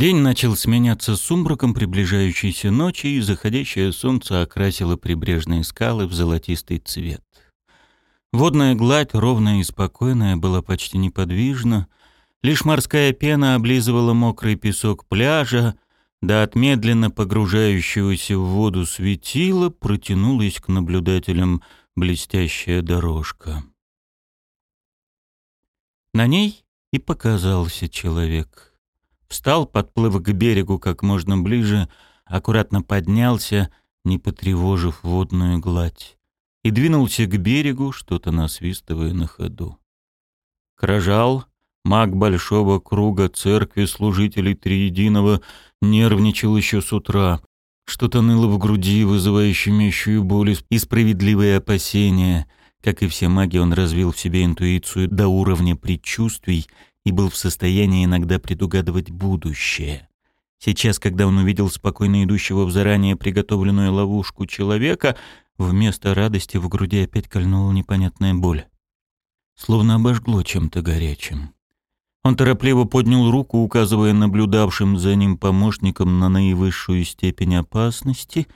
День начал сменяться сумраком приближающейся ночи, и заходящее солнце окрасило прибрежные скалы в золотистый цвет. Водная гладь, ровная и спокойная, была почти неподвижна. Лишь морская пена облизывала мокрый песок пляжа, да от медленно погружающегося в воду светила протянулась к наблюдателям блестящая дорожка. На ней и показался человек. Встал, подплыв к берегу как можно ближе, аккуратно поднялся, не потревожив водную гладь, и двинулся к берегу, что-то насвистывая на ходу. Кражал, маг большого круга церкви служителей Триединого, нервничал еще с утра. Что-то ныло в груди, вызывая щемящую боль и справедливые опасения. Как и все маги, он развил в себе интуицию до уровня предчувствий и был в состоянии иногда предугадывать будущее. Сейчас, когда он увидел спокойно идущего в заранее приготовленную ловушку человека, вместо радости в груди опять кольнула непонятная боль. Словно обожгло чем-то горячим. Он торопливо поднял руку, указывая наблюдавшим за ним помощникам на наивысшую степень опасности,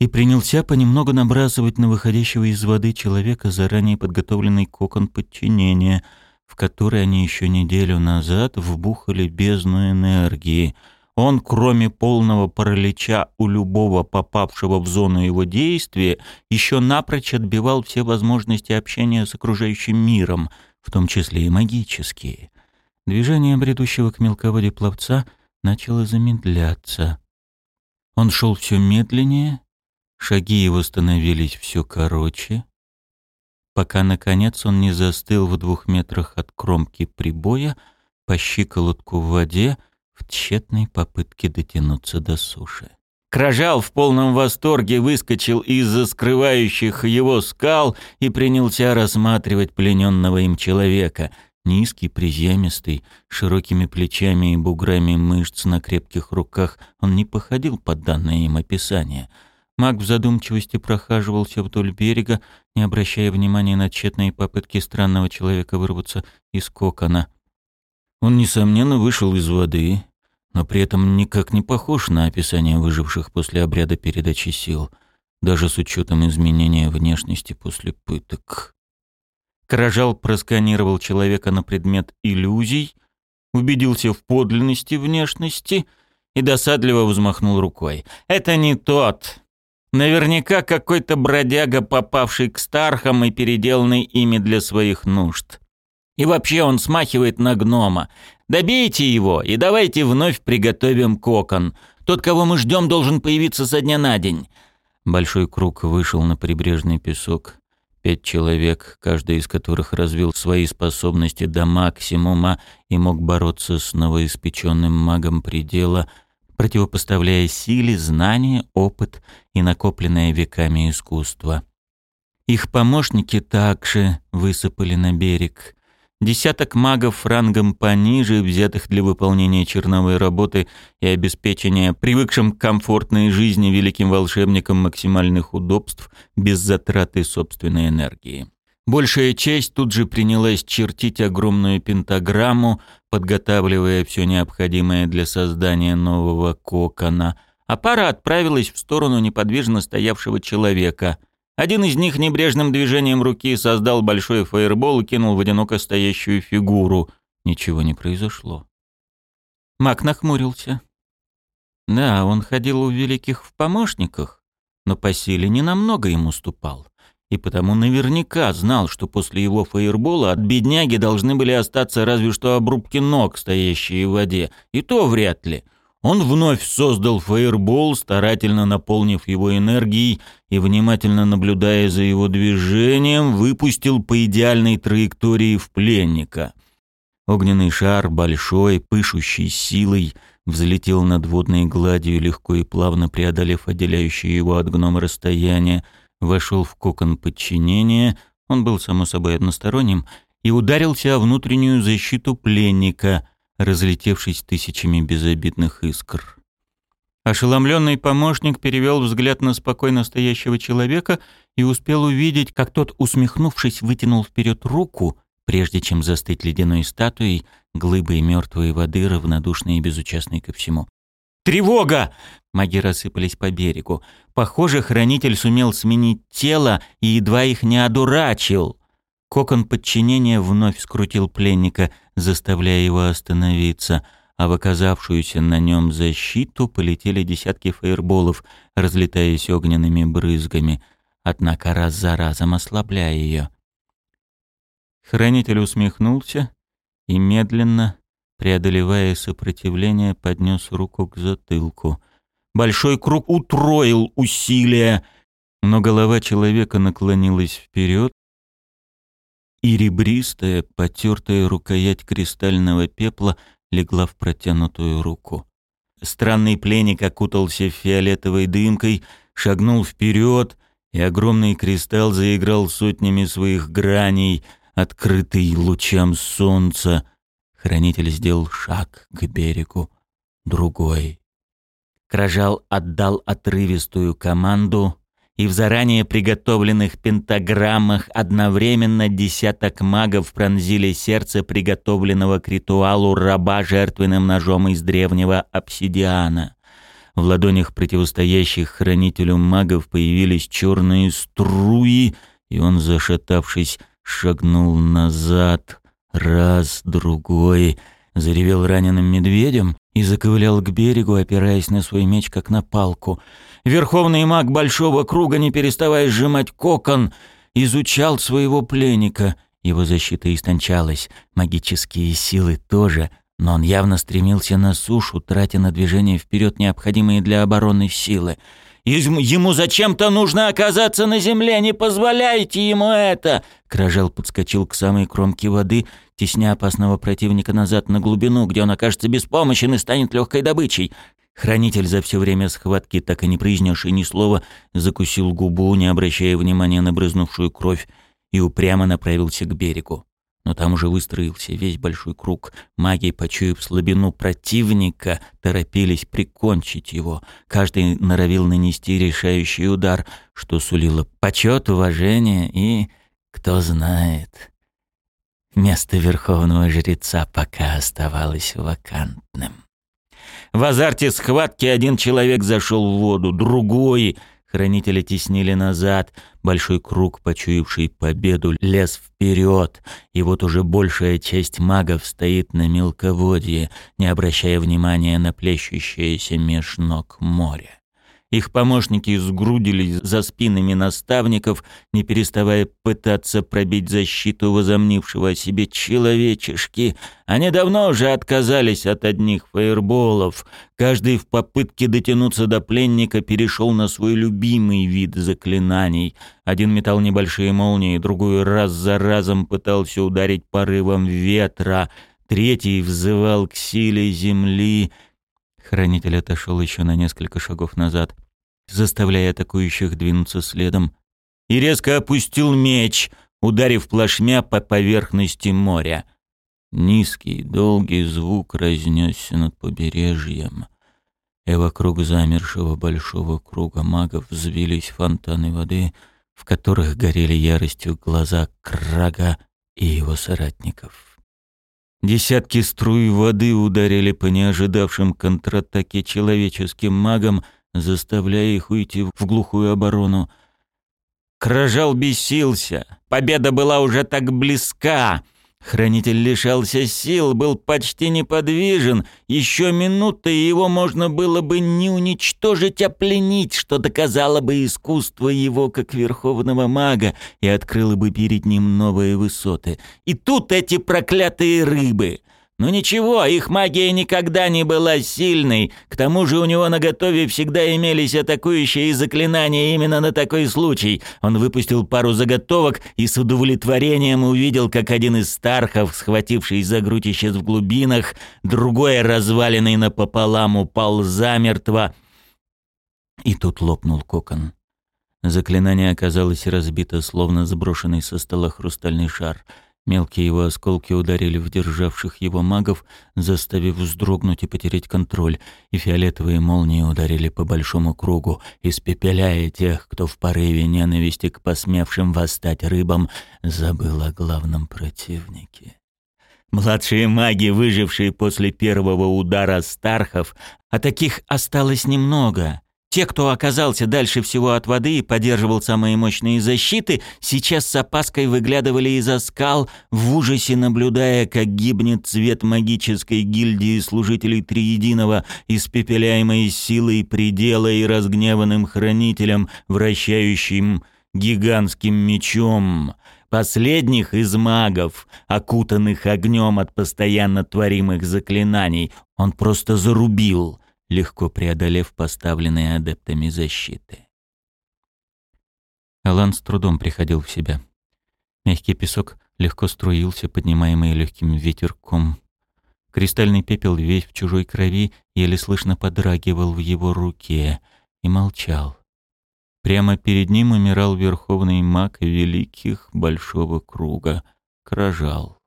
и принялся понемногу набрасывать на выходящего из воды человека заранее подготовленный кокон подчинения, в который они еще неделю назад вбухали бездну энергии. Он, кроме полного паралича у любого попавшего в зону его действия, еще напрочь отбивал все возможности общения с окружающим миром, в том числе и магические. Движение бредущего к мелководью пловца начало замедляться. Он шел все медленнее, шаги его становились все короче, пока, наконец, он не застыл в двух метрах от кромки прибоя по щиколотку в воде в тщетной попытке дотянуться до суши. Кражал в полном восторге выскочил из-за скрывающих его скал и принялся рассматривать плененного им человека. Низкий, приземистый, широкими плечами и буграми мышц на крепких руках, он не походил под данное им описание. Маг в задумчивости прохаживался вдоль берега, не обращая внимания на тщетные попытки странного человека вырваться из кокона. Он, несомненно, вышел из воды, но при этом никак не похож на описание выживших после обряда передачи сил, даже с учетом изменения внешности после пыток. Каражал просканировал человека на предмет иллюзий, убедился в подлинности внешности и досадливо взмахнул рукой. «Это не тот. Наверняка какой-то бродяга, попавший к стархам и переделанный ими для своих нужд. И вообще он смахивает на гнома. Добейте его и давайте вновь приготовим кокон. Тот, кого мы ждем, должен появиться со дня на день». Большой круг вышел на прибрежный песок. Пять человек, каждый из которых развил свои способности до максимума и мог бороться с новоиспеченным магом предела, противопоставляя силе, знания, опыт и накопленное веками искусство. Их помощники также высыпали на берег. Десяток магов рангом пониже, взятых для выполнения черновой работы и обеспечения привыкшим к комфортной жизни великим волшебникам максимальных удобств без затраты собственной энергии. Большая часть тут же принялась чертить огромную пентаграмму, подготавливая все необходимое для создания нового кокона, а пара отправилась в сторону неподвижно стоявшего человека – один из них небрежным движением руки создал большой фаербол и кинул в одиноко стоящую фигуру. Ничего не произошло. Мак нахмурился. Да, он ходил у великих в помощниках, но по силе не намного ему уступал. И потому наверняка знал, что после его фаербола от бедняги должны были остаться разве что обрубки ног, стоящие в воде. И то вряд ли. Он вновь создал фаербол, старательно наполнив его энергией и, внимательно наблюдая за его движением, выпустил по идеальной траектории в пленника. Огненный шар, большой, пышущий силой, взлетел над водной гладью, легко и плавно преодолев отделяющее его от гнома расстояние, вошел в кокон подчинения, он был, само собой, односторонним, и ударился о внутреннюю защиту пленника — разлетевшись тысячами безобидных искр. Ошеломленный помощник перевел взгляд на спокойно стоящего человека и успел увидеть, как тот, усмехнувшись, вытянул вперед руку прежде чем застыть ледяной статуей, глыбой мертвой воды, равнодушной и безучастной ко всему. «Тревога!» Маги рассыпались по берегу. Похоже, хранитель сумел сменить тело и едва их не одурачил. Кокон подчинения вновь скрутил пленника, заставляя его остановиться, а в оказавшуюся на нем защиту полетели десятки фаерболов, разлетаясь огненными брызгами, однако раз за разом ослабляя ее. Хранитель усмехнулся и медленно, преодолевая сопротивление, поднес руку к затылку. Большой круг утроил усилия, но голова человека наклонилась вперед, и ребристая, потертая рукоять кристального пепла легла в протянутую руку. Странный пленник окутался фиолетовой дымкой, шагнул вперед, и огромный кристалл заиграл сотнями своих граней, открытый лучам солнца. Хранитель сделал шаг к берегу, другой. Кражал отдал отрывистую команду, и в заранее приготовленных пентаграммах одновременно десяток магов пронзили сердце приготовленного к ритуалу раба жертвенным ножом из древнего обсидиана. В ладонях противостоящих хранителю магов появились черные струи, и он, зашатавшись, шагнул назад. Раз, другой. Заревел раненым медведем и заковылял к берегу, опираясь на свой меч, как на палку. Верховный маг Большого Круга, не переставая сжимать кокон, изучал своего пленника. Его защита истончалась, магические силы тоже, но он явно стремился на сушу, тратя на движение вперед необходимые для обороны силы. Ему зачем-то нужно оказаться на земле, не позволяйте ему это!» Кражел подскочил к самой кромке воды, тесня опасного противника назад на глубину, где он окажется беспомощен и станет легкой добычей. Хранитель за все время схватки, так и не произнесший ни слова, закусил губу, не обращая внимания на брызнувшую кровь, и упрямо направился к берегу но там уже выстроился весь большой круг. Маги, почуяв слабину противника, торопились прикончить его. Каждый норовил нанести решающий удар, что сулило почет, уважение и, кто знает, место верховного жреца пока оставалось вакантным. В азарте схватки один человек зашел в воду, другой — Хранители теснили назад, большой круг, почуявший победу, лез вперед, и вот уже большая часть магов стоит на мелководье, не обращая внимания на плещущееся меж ног море. Их помощники сгрудились за спинами наставников, не переставая пытаться пробить защиту возомнившего о себе человечешки. Они давно уже отказались от одних фаерболов. Каждый в попытке дотянуться до пленника перешел на свой любимый вид заклинаний. Один метал небольшие молнии, другой раз за разом пытался ударить порывом ветра, третий взывал к силе земли — Хранитель отошел еще на несколько шагов назад заставляя атакующих двинуться следом, и резко опустил меч, ударив плашмя по поверхности моря. Низкий, долгий звук разнесся над побережьем, и вокруг замершего большого круга магов взвились фонтаны воды, в которых горели яростью глаза Крага и его соратников. Десятки струй воды ударили по неожидавшим контратаке человеческим магам, заставляя их уйти в глухую оборону. Кражал бесился. Победа была уже так близка. Хранитель лишался сил, был почти неподвижен. Еще минуты, и его можно было бы не уничтожить, а пленить, что доказало бы искусство его как верховного мага и открыло бы перед ним новые высоты. И тут эти проклятые рыбы — ну ничего, их магия никогда не была сильной. К тому же у него на готове всегда имелись атакующие заклинания именно на такой случай. Он выпустил пару заготовок и с удовлетворением увидел, как один из стархов, схвативший за грудь, исчез в глубинах, другой, разваленный напополам, упал замертво. И тут лопнул кокон. Заклинание оказалось разбито, словно сброшенный со стола хрустальный шар — Мелкие его осколки ударили в державших его магов, заставив вздрогнуть и потерять контроль, и фиолетовые молнии ударили по большому кругу, испепеляя тех, кто в порыве ненависти к посмевшим восстать рыбам забыл о главном противнике. Младшие маги, выжившие после первого удара Стархов, а таких осталось немного, те, кто оказался дальше всего от воды и поддерживал самые мощные защиты, сейчас с опаской выглядывали из-за скал, в ужасе наблюдая, как гибнет цвет магической гильдии служителей Триединого, испепеляемой силой предела и разгневанным хранителем, вращающим гигантским мечом. Последних из магов, окутанных огнем от постоянно творимых заклинаний, он просто зарубил — легко преодолев поставленные адептами защиты. Алан с трудом приходил в себя. Мягкий песок легко струился, поднимаемый легким ветерком. Кристальный пепел, весь в чужой крови, еле слышно подрагивал в его руке и молчал. Прямо перед ним умирал верховный маг великих большого круга, Кражал.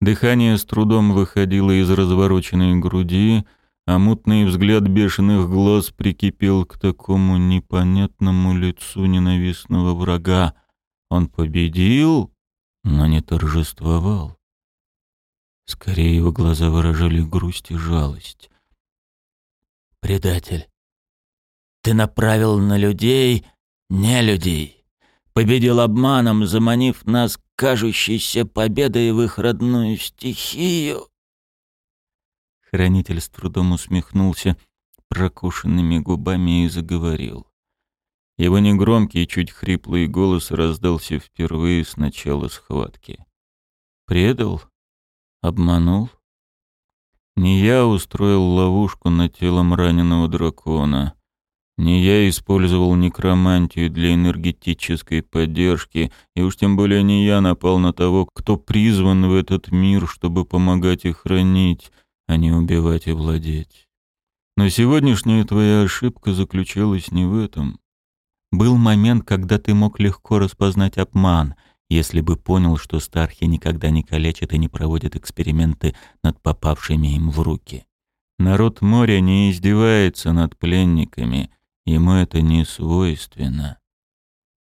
Дыхание с трудом выходило из развороченной груди, а мутный взгляд бешеных глаз прикипел к такому непонятному лицу ненавистного врага. Он победил, но не торжествовал. Скорее его глаза выражали грусть и жалость. «Предатель, ты направил на людей не людей, победил обманом, заманив нас кажущейся победой в их родную стихию». Хранитель с трудом усмехнулся прокушенными губами и заговорил. Его негромкий, чуть хриплый голос раздался впервые с начала схватки. «Предал? Обманул? Не я устроил ловушку над телом раненого дракона. Не я использовал некромантию для энергетической поддержки, и уж тем более не я напал на того, кто призван в этот мир, чтобы помогать и хранить, а не убивать и владеть. Но сегодняшняя твоя ошибка заключалась не в этом. Был момент, когда ты мог легко распознать обман, если бы понял, что стархи никогда не калечат и не проводят эксперименты над попавшими им в руки. Народ моря не издевается над пленниками, ему это не свойственно.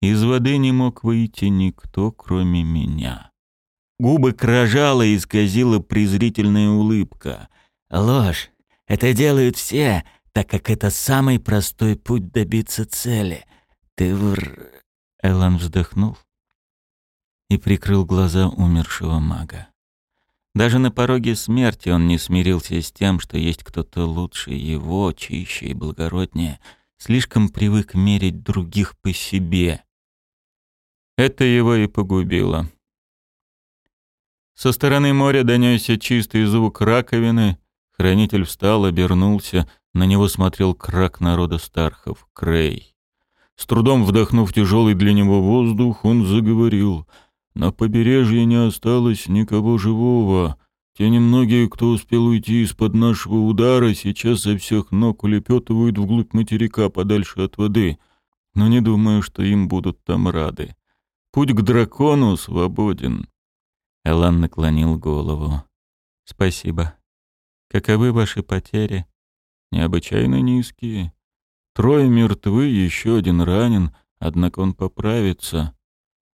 Из воды не мог выйти никто, кроме меня. Губы кражала и исказила презрительная улыбка. Ложь. Это делают все, так как это самый простой путь добиться цели. Ты вр... Элан вздохнул и прикрыл глаза умершего мага. Даже на пороге смерти он не смирился с тем, что есть кто-то лучше его, чище и благороднее, слишком привык мерить других по себе. Это его и погубило. Со стороны моря донесся чистый звук раковины, Хранитель встал, обернулся, на него смотрел крак народа Стархов, Крей. С трудом вдохнув тяжелый для него воздух, он заговорил. «На побережье не осталось никого живого. Те немногие, кто успел уйти из-под нашего удара, сейчас со всех ног улепетывают вглубь материка, подальше от воды. Но не думаю, что им будут там рады. Путь к дракону свободен». Элан наклонил голову. «Спасибо. Каковы ваши потери? Необычайно низкие. Трое мертвы, еще один ранен, однако он поправится.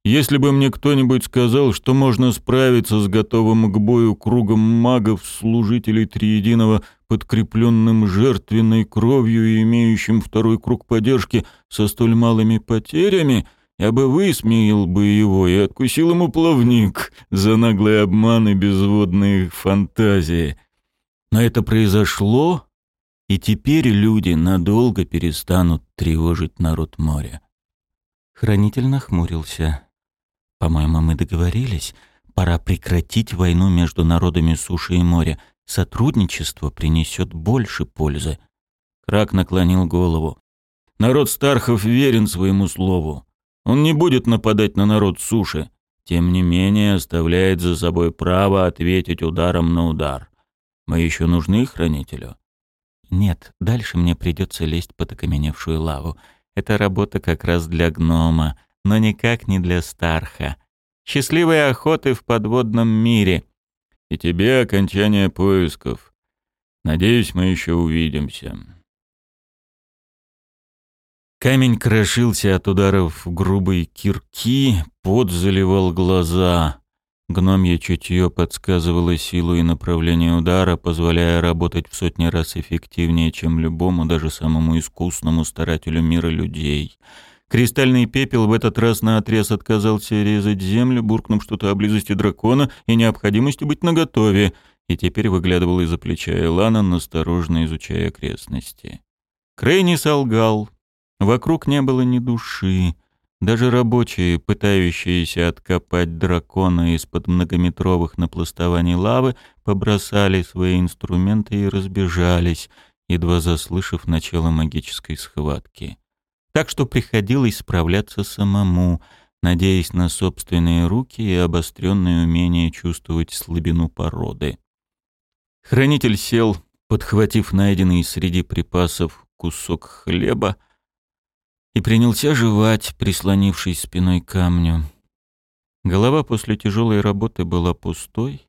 Если бы мне кто-нибудь сказал, что можно справиться с готовым к бою кругом магов, служителей Триединого, подкрепленным жертвенной кровью и имеющим второй круг поддержки со столь малыми потерями, я бы высмеял бы его и откусил ему плавник за наглый обман и безводные фантазии. Но это произошло, и теперь люди надолго перестанут тревожить народ моря. Хранитель нахмурился. «По-моему, мы договорились. Пора прекратить войну между народами суши и моря. Сотрудничество принесет больше пользы». Крак наклонил голову. «Народ Стархов верен своему слову. Он не будет нападать на народ суши. Тем не менее, оставляет за собой право ответить ударом на удар. Мы еще нужны хранителю? Нет, дальше мне придется лезть под окаменевшую лаву. Это работа как раз для гнома, но никак не для Старха. Счастливой охоты в подводном мире. И тебе окончание поисков. Надеюсь, мы еще увидимся. Камень крошился от ударов грубой кирки, пот заливал глаза. Гномье чутье подсказывало силу и направление удара, позволяя работать в сотни раз эффективнее, чем любому, даже самому искусному старателю мира людей. Кристальный пепел в этот раз наотрез отказался резать землю, буркнув что-то о близости дракона и необходимости быть наготове, и теперь выглядывал из-за плеча Элана, насторожно изучая окрестности. Крей не солгал. Вокруг не было ни души. Даже рабочие, пытающиеся откопать дракона из-под многометровых напластований лавы, побросали свои инструменты и разбежались, едва заслышав начало магической схватки. Так что приходилось справляться самому, надеясь на собственные руки и обостренное умение чувствовать слабину породы. Хранитель сел, подхватив найденный среди припасов кусок хлеба, и принялся жевать, прислонившись спиной к камню. Голова после тяжелой работы была пустой.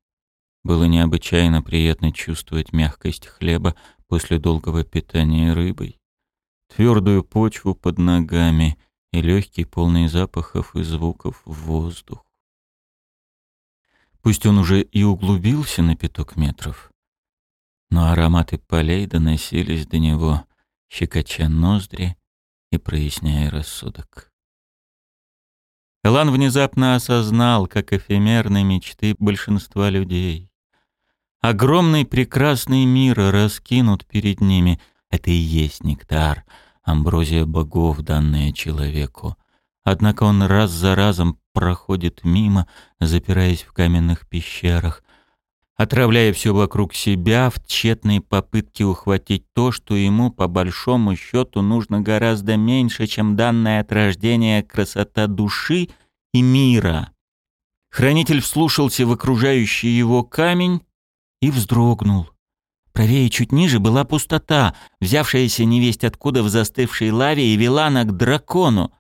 Было необычайно приятно чувствовать мягкость хлеба после долгого питания рыбой, твердую почву под ногами и легкий, полный запахов и звуков воздух. Пусть он уже и углубился на пяток метров, но ароматы полей доносились до него, щекоча ноздри и проясняя рассудок. Элан внезапно осознал, как эфемерны мечты большинства людей. Огромный прекрасный мир раскинут перед ними. Это и есть нектар, амброзия богов, данная человеку. Однако он раз за разом проходит мимо, запираясь в каменных пещерах, отравляя все вокруг себя в тщетной попытке ухватить то, что ему, по большому счету, нужно гораздо меньше, чем данная от рождения красота души и мира. Хранитель вслушался в окружающий его камень и вздрогнул. Правее чуть ниже была пустота, взявшаяся невесть откуда в застывшей лаве и вела она к дракону.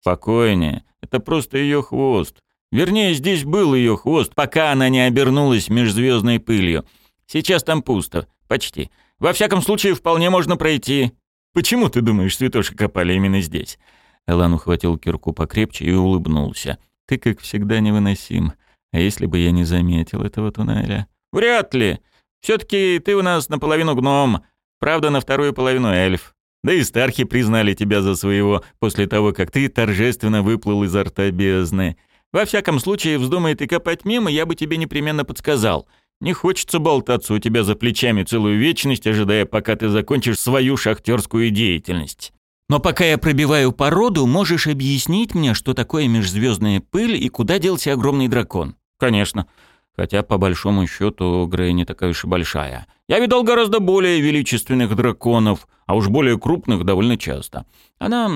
«Спокойнее, это просто ее хвост. Вернее, здесь был ее хвост, пока она не обернулась межзвездной пылью. Сейчас там пусто. Почти. Во всяком случае, вполне можно пройти. Почему, ты думаешь, святоши копали именно здесь?» Элан ухватил кирку покрепче и улыбнулся. «Ты, как всегда, невыносим. А если бы я не заметил этого туннеля?» «Вряд ли. Все-таки ты у нас наполовину гном, правда, на вторую половину эльф. Да и стархи признали тебя за своего после того, как ты торжественно выплыл изо рта бездны. Во всяком случае, вздумает и копать мимо, я бы тебе непременно подсказал. Не хочется болтаться у тебя за плечами целую вечность, ожидая, пока ты закончишь свою шахтерскую деятельность. Но пока я пробиваю породу, можешь объяснить мне, что такое межзвездная пыль и куда делся огромный дракон? Конечно. Хотя, по большому счету, Грей не такая уж и большая. Я видал гораздо более величественных драконов, а уж более крупных довольно часто. Она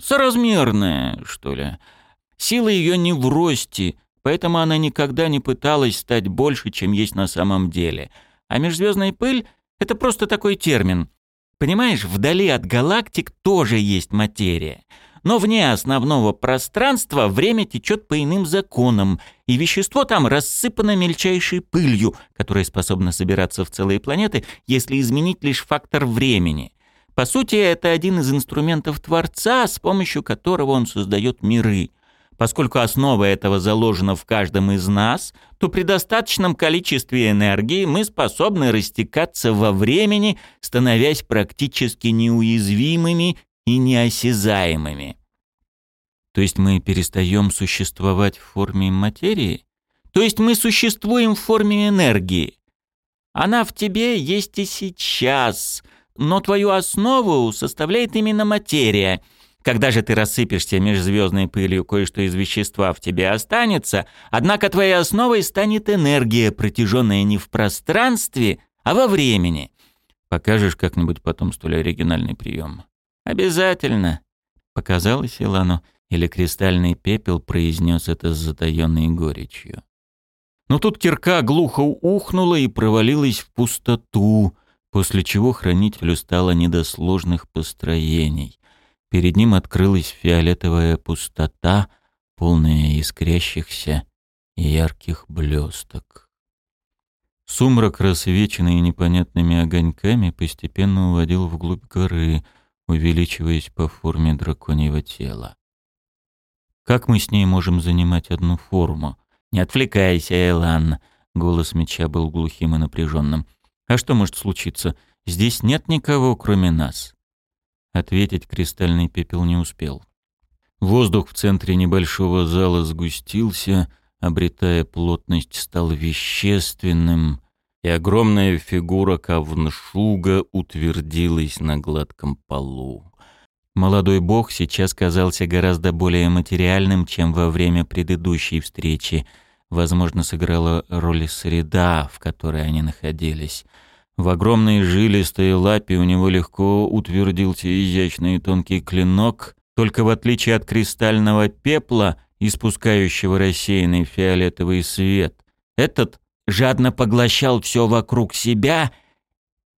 соразмерная, что ли. Сила ее не в росте, поэтому она никогда не пыталась стать больше, чем есть на самом деле. А межзвездная пыль — это просто такой термин. Понимаешь, вдали от галактик тоже есть материя. Но вне основного пространства время течет по иным законам, и вещество там рассыпано мельчайшей пылью, которая способна собираться в целые планеты, если изменить лишь фактор времени. По сути, это один из инструментов Творца, с помощью которого он создает миры — Поскольку основа этого заложена в каждом из нас, то при достаточном количестве энергии мы способны растекаться во времени, становясь практически неуязвимыми и неосязаемыми. То есть мы перестаем существовать в форме материи? То есть мы существуем в форме энергии? Она в тебе есть и сейчас, но твою основу составляет именно материя — когда же ты рассыпешься межзвездной пылью, кое-что из вещества в тебе останется, однако твоей основой станет энергия, протяженная не в пространстве, а во времени. Покажешь как-нибудь потом столь оригинальный прием? Обязательно. Показалось Илану, или кристальный пепел произнес это с затаенной горечью. Но тут кирка глухо ухнула и провалилась в пустоту, после чего хранителю стало не до построений. Перед ним открылась фиолетовая пустота, полная искрящихся ярких блесток. Сумрак, рассвеченный непонятными огоньками, постепенно уводил вглубь горы, увеличиваясь по форме драконьего тела. Как мы с ней можем занимать одну форму? Не отвлекайся, Элан. Голос меча был глухим и напряженным. А что может случиться? Здесь нет никого, кроме нас. Ответить кристальный пепел не успел. Воздух в центре небольшого зала сгустился, обретая плотность, стал вещественным, и огромная фигура Кавншуга утвердилась на гладком полу. Молодой бог сейчас казался гораздо более материальным, чем во время предыдущей встречи. Возможно, сыграла роль среда, в которой они находились. В огромной жилистой лапе у него легко утвердился изящный тонкий клинок, только в отличие от кристального пепла, испускающего рассеянный фиолетовый свет, этот жадно поглощал все вокруг себя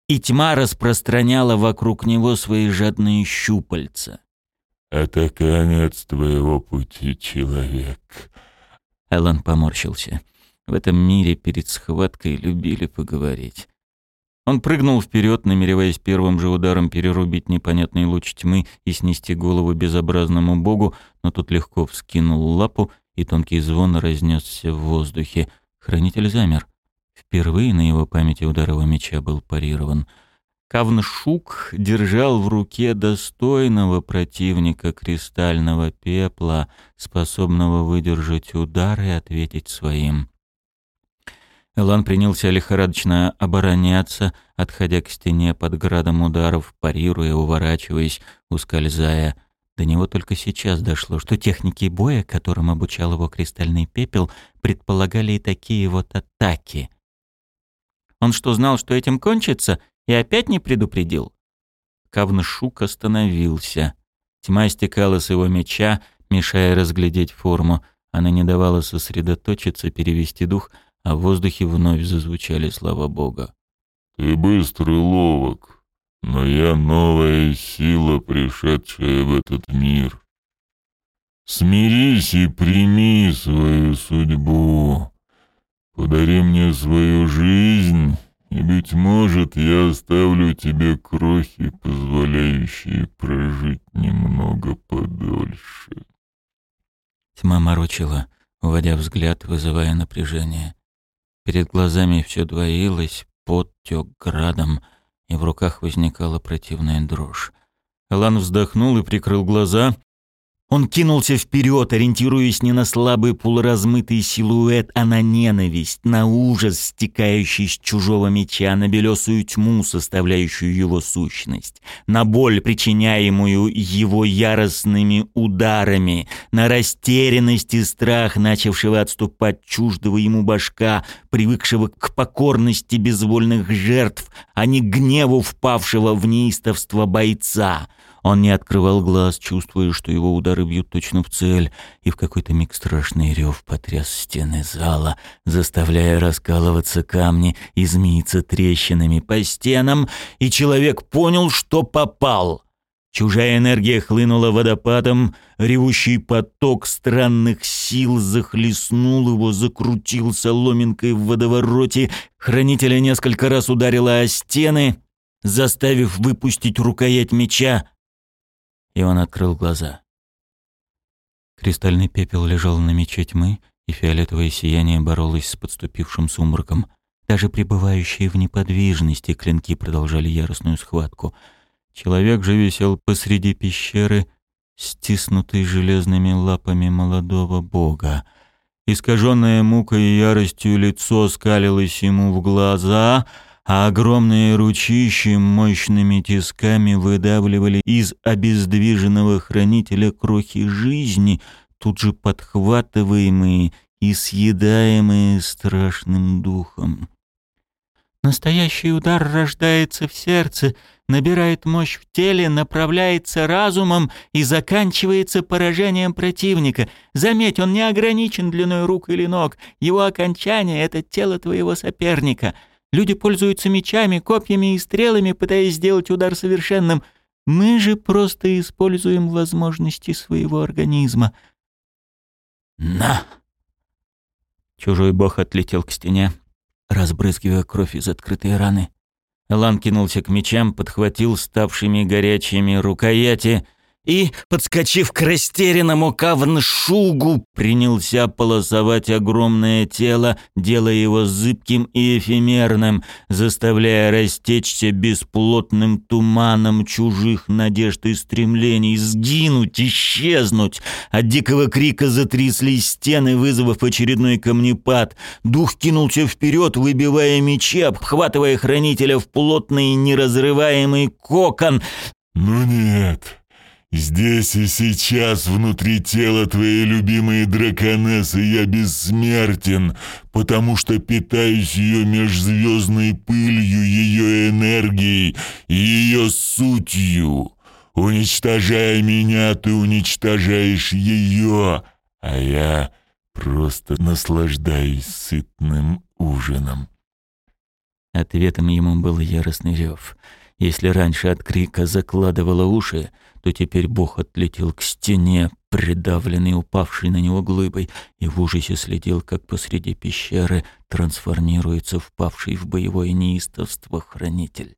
и тьма распространяла вокруг него свои жадные щупальца. «Это конец твоего пути, человек». Эллен поморщился. В этом мире перед схваткой любили поговорить. Он прыгнул вперед, намереваясь первым же ударом перерубить непонятный луч тьмы и снести голову безобразному богу, но тут легко вскинул лапу, и тонкий звон разнесся в воздухе. Хранитель замер. Впервые на его памяти удар его меча был парирован. Кавншук держал в руке достойного противника кристального пепла, способного выдержать удар и ответить своим. Элан принялся лихорадочно обороняться, отходя к стене под градом ударов, парируя, уворачиваясь, ускользая. До него только сейчас дошло, что техники боя, которым обучал его кристальный пепел, предполагали и такие вот атаки — он что, знал, что этим кончится, и опять не предупредил? Кавншук остановился. Тьма стекала с его меча, мешая разглядеть форму. Она не давала сосредоточиться, перевести дух, а в воздухе вновь зазвучали слова Бога. «Ты быстрый ловок, но я новая сила, пришедшая в этот мир. Смирись и прими свою судьбу. Подари мне свою жизнь, и, быть может, я оставлю тебе крохи, позволяющие прожить немного подольше. Тьма морочила, уводя взгляд, вызывая напряжение. Перед глазами все двоилось, пот тек градом, и в руках возникала противная дрожь. Алан вздохнул и прикрыл глаза, он кинулся вперед, ориентируясь не на слабый полуразмытый силуэт, а на ненависть, на ужас, стекающий с чужого меча, на белесую тьму, составляющую его сущность, на боль, причиняемую его яростными ударами, на растерянность и страх, начавшего отступать чуждого ему башка, привыкшего к покорности безвольных жертв, а не гневу впавшего в неистовство бойца — он не открывал глаз, чувствуя, что его удары бьют точно в цель, и в какой-то миг страшный рев потряс стены зала, заставляя раскалываться камни и змеиться трещинами по стенам, и человек понял, что попал. Чужая энергия хлынула водопадом, ревущий поток странных сил захлестнул его, закрутил соломинкой в водовороте, хранителя несколько раз ударила о стены, заставив выпустить рукоять меча, и он открыл глаза. Кристальный пепел лежал на мече тьмы, и фиолетовое сияние боролось с подступившим сумраком. Даже пребывающие в неподвижности клинки продолжали яростную схватку. Человек же висел посреди пещеры, стиснутый железными лапами молодого бога. Искаженное мукой и яростью лицо скалилось ему в глаза — а огромные ручищи мощными тисками выдавливали из обездвиженного хранителя крохи жизни, тут же подхватываемые и съедаемые страшным духом. Настоящий удар рождается в сердце, набирает мощь в теле, направляется разумом и заканчивается поражением противника. Заметь, он не ограничен длиной рук или ног. Его окончание — это тело твоего соперника — Люди пользуются мечами, копьями и стрелами, пытаясь сделать удар совершенным. Мы же просто используем возможности своего организма. На! Чужой бог отлетел к стене, разбрызгивая кровь из открытой раны. Элан кинулся к мечам, подхватил ставшими горячими рукояти и, подскочив к растерянному Кавншугу, принялся полосовать огромное тело, делая его зыбким и эфемерным, заставляя растечься бесплотным туманом чужих надежд и стремлений, сгинуть, исчезнуть. От дикого крика затряслись стены, вызвав очередной камнепад. Дух кинулся вперед, выбивая мечи, обхватывая хранителя в плотный неразрываемый кокон. «Ну нет!» Здесь и сейчас внутри тела твоей любимой драконессы я бессмертен, потому что питаюсь ее межзвездной пылью, ее энергией ее сутью. Уничтожая меня, ты уничтожаешь ее, а я просто наслаждаюсь сытным ужином. Ответом ему был яростный рев. Если раньше от крика закладывало уши, то теперь бог отлетел к стене, придавленный упавшей на него глыбой, и в ужасе следил, как посреди пещеры трансформируется впавший в боевое неистовство хранитель.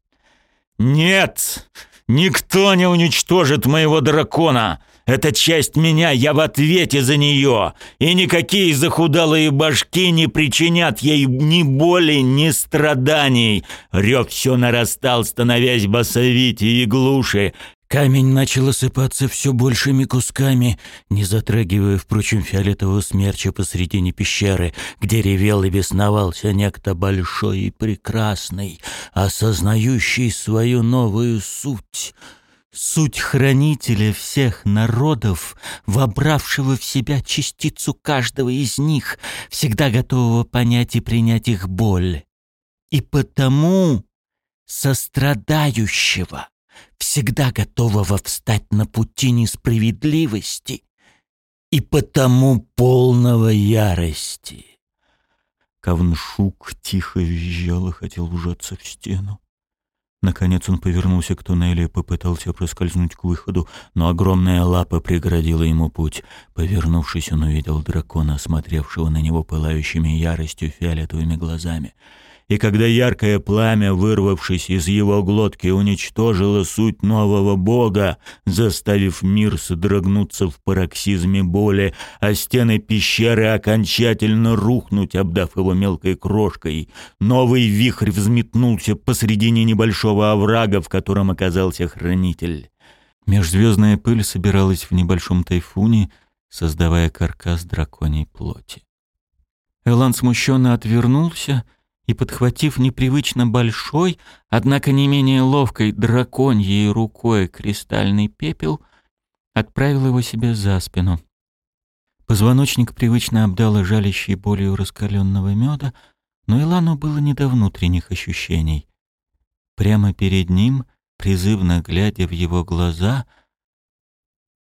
«Нет! Никто не уничтожит моего дракона! Это часть меня, я в ответе за нее! И никакие захудалые башки не причинят ей ни боли, ни страданий!» Рев все нарастал, становясь басовитее и глуше. Камень начал осыпаться все большими кусками, не затрагивая, впрочем, фиолетового смерча посредине пещеры, где ревел и бесновался некто большой и прекрасный, осознающий свою новую суть — суть хранителя всех народов, вобравшего в себя частицу каждого из них, всегда готового понять и принять их боль. И потому сострадающего, всегда готового встать на пути несправедливости и потому полного ярости. Кавншук тихо визжал и хотел вжаться в стену. Наконец он повернулся к туннелю и попытался проскользнуть к выходу, но огромная лапа преградила ему путь. Повернувшись, он увидел дракона, смотревшего на него пылающими яростью фиолетовыми глазами — и когда яркое пламя, вырвавшись из его глотки, уничтожило суть нового бога, заставив мир содрогнуться в пароксизме боли, а стены пещеры окончательно рухнуть, обдав его мелкой крошкой, новый вихрь взметнулся посредине небольшого оврага, в котором оказался хранитель. Межзвездная пыль собиралась в небольшом тайфуне, создавая каркас драконьей плоти. Элан смущенно отвернулся и, подхватив непривычно большой, однако не менее ловкой драконьей рукой кристальный пепел, отправил его себе за спину. Позвоночник привычно обдало жалящей болью раскаленного меда, но Илану было не до внутренних ощущений. Прямо перед ним, призывно глядя в его глаза,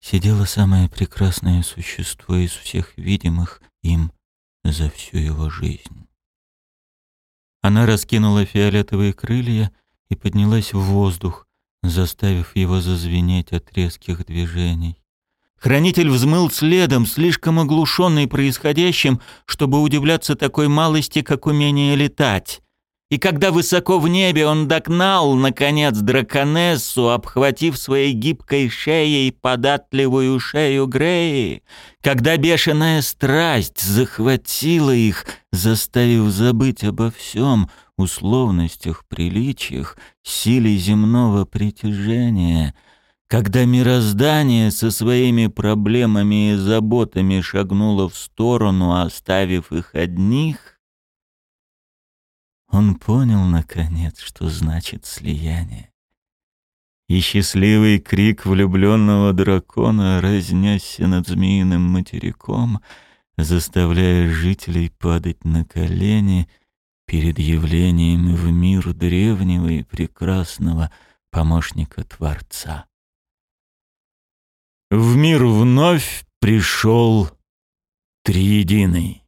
сидело самое прекрасное существо из всех видимых им за всю его жизнь. Она раскинула фиолетовые крылья и поднялась в воздух, заставив его зазвенеть от резких движений. Хранитель взмыл следом, слишком оглушенный происходящим, чтобы удивляться такой малости, как умение летать. И когда высоко в небе он догнал, наконец, драконессу, обхватив своей гибкой шеей податливую шею Греи, когда бешеная страсть захватила их, заставив забыть обо всем, условностях, приличиях, силе земного притяжения, когда мироздание со своими проблемами и заботами шагнуло в сторону, оставив их одних, он понял, наконец, что значит слияние. И счастливый крик влюбленного дракона разнесся над змеиным материком, заставляя жителей падать на колени перед явлением в мир древнего и прекрасного помощника Творца. В мир вновь пришел Триединый.